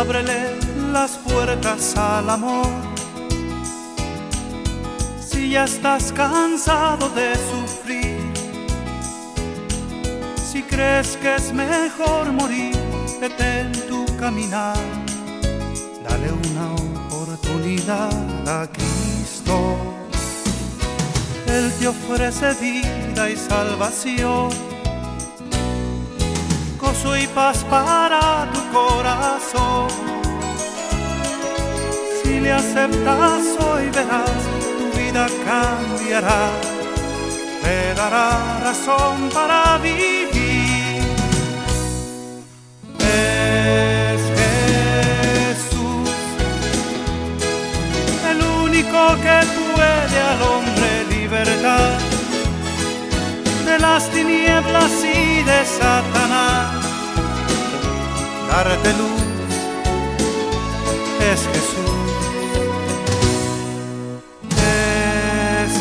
ábrele las puertas al amor. Si ya estás cansado de sufrir, si crees que es mejor morir, detén tu caminar, dale una oportunidad a Cristo. Él te ofrece vida y salvación, gozo y paz para tu corazón. Si le aceptas hoy verás, tu vida cambiará, te dará razón para vivir. Es Jesús, el único que puede al hombre libertar de las tinieblas y de Satanás, es Jesús. Es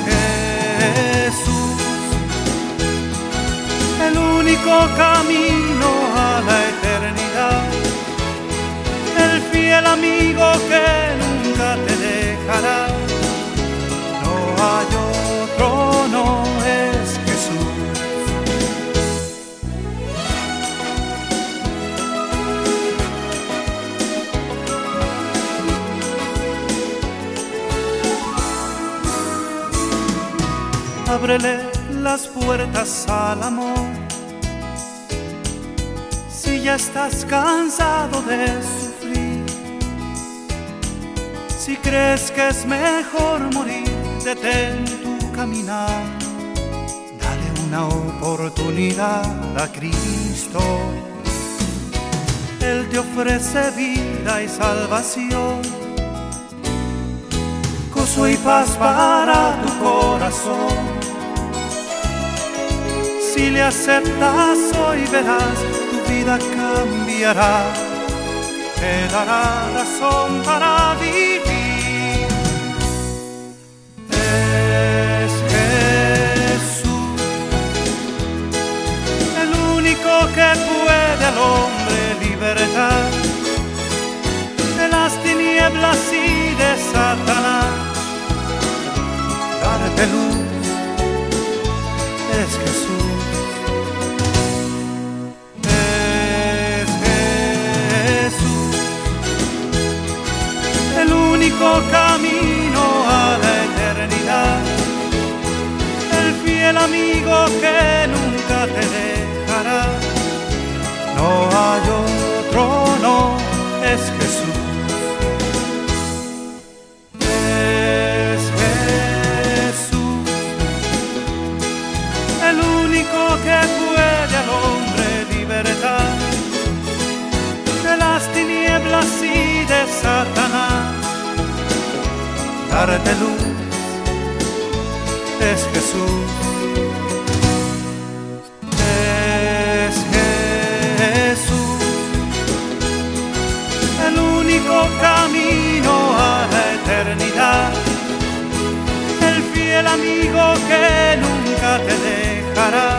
Jesús, el único camino ábrele las puertas al amor. Si ya estás cansado de sufrir, si crees que es mejor morir, detén tu caminar, dale una oportunidad a Cristo. Él te ofrece vida y salvación gozo y paz para Le aceptas hoy verás, tu vida cambiará, te dará razón para vivir. Es Jesús, el único que puede al hombre libertar. De las tinieblas y de Satanás darte luz amigo que nunca te dejará. No hay otro, no es Jesús. Es Jesús, el único que puede al hombre libertar de las tinieblas y de Satanás. Darte luz es Jesús. amigo que nunca te dejará.